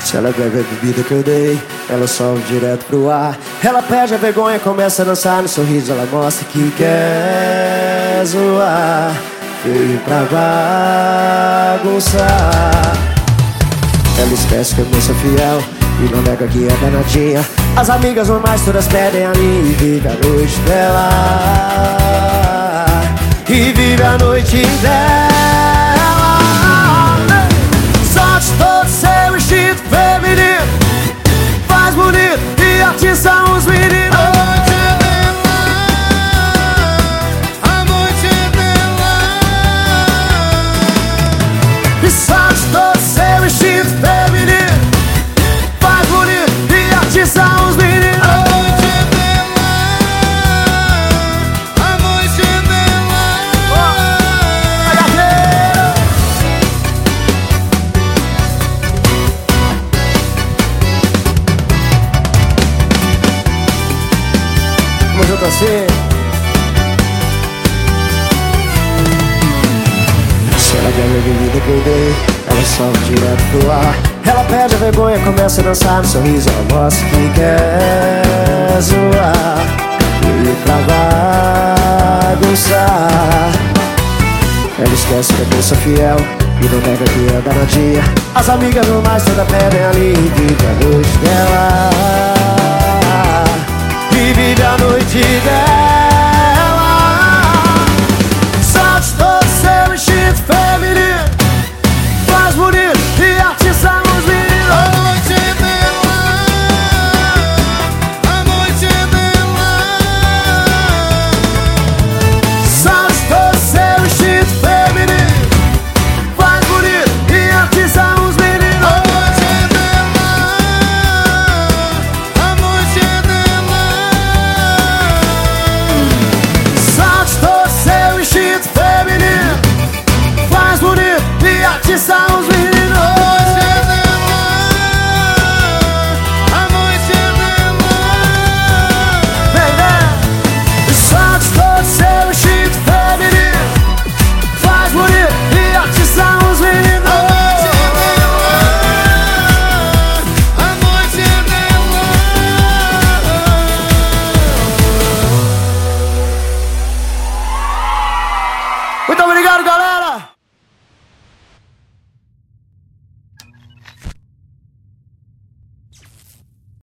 Se ela bebe a bebida que eu dei, ela sobe direto pro ar. Ela perde a vergonha, começa a dançar. No sorriso ela mostra que quer zoar. Veio pra bagunçar. Ela esquece que é moça fiel e não nega que é danadinha. As amigas normais todas pedem a mim e vive a noite dela. E vive a noite dela. Vamos junto assim. Se ela bebe a bebida que eu dei, ela sobe direto pro ar. Ela perde a vergonha, começa a dançar no sorriso, ela mostra que quer zoar. E pra bagunçar. Ela esquece que é moça fiel e não nega que é danadinha. As amigas normais toda pedem ali e vive a noite dela. E vive a Onde é são os meninos? A noite é dela Baby Só estou seu chip feminino Faz bonito e onde são os meninos? A noite é dela Muito obrigado, galera!